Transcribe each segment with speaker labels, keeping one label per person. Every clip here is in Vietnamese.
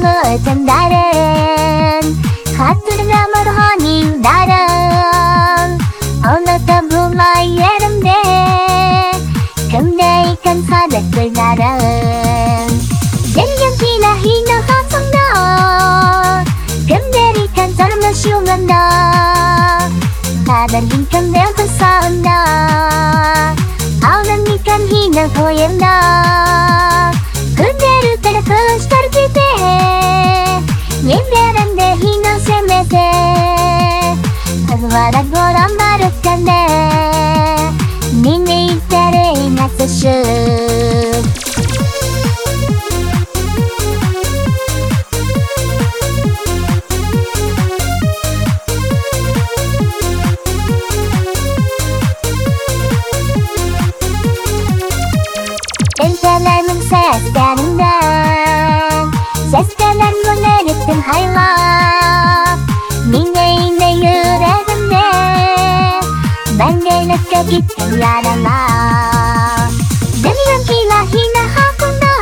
Speaker 1: người thêm đã đến hát từ nam ở hoa nhìn đã đến ông đã tâm hồn mai dễ đâm đê cầm đây cầm pha đẹp cười đã đến đến những khi là hi nó hát xong đó cầm đây đi cầm tao mà siêu ngân đó ta đã nhìn cầm đéo thật sao đó ông đã nhìn cầm hi nó thôi em đó seslerinden Seslerin hayla Mineyne Yine yine yüreğimde Ben geylekte gittim yarana Demiyorum ki lahine hakkında?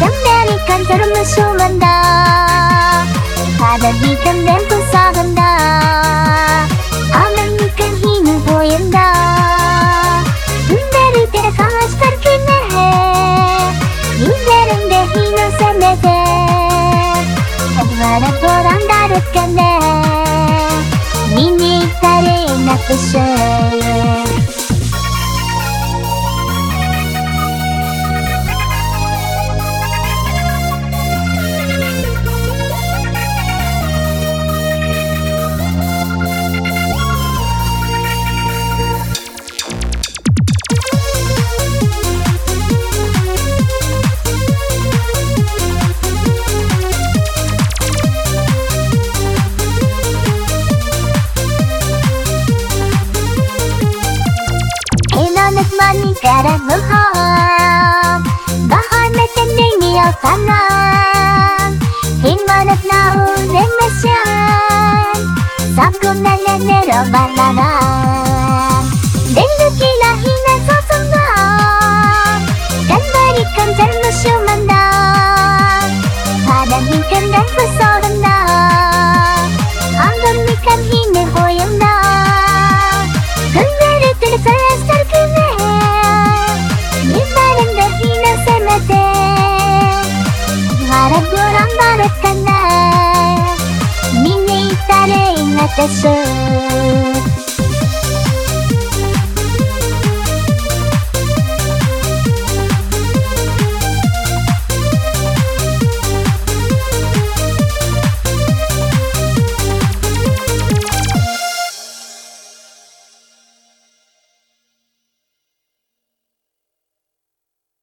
Speaker 1: Demleri kantarımı şumanda Kadar hitam dem るかな。耳垂れなくしゃ。Boran darıkkande Mini mơ nakışır nào đến mẹ ham Sắp cùng nè nè nè rồi bà neler obalanam まれたな。見に行ったれいなでしょ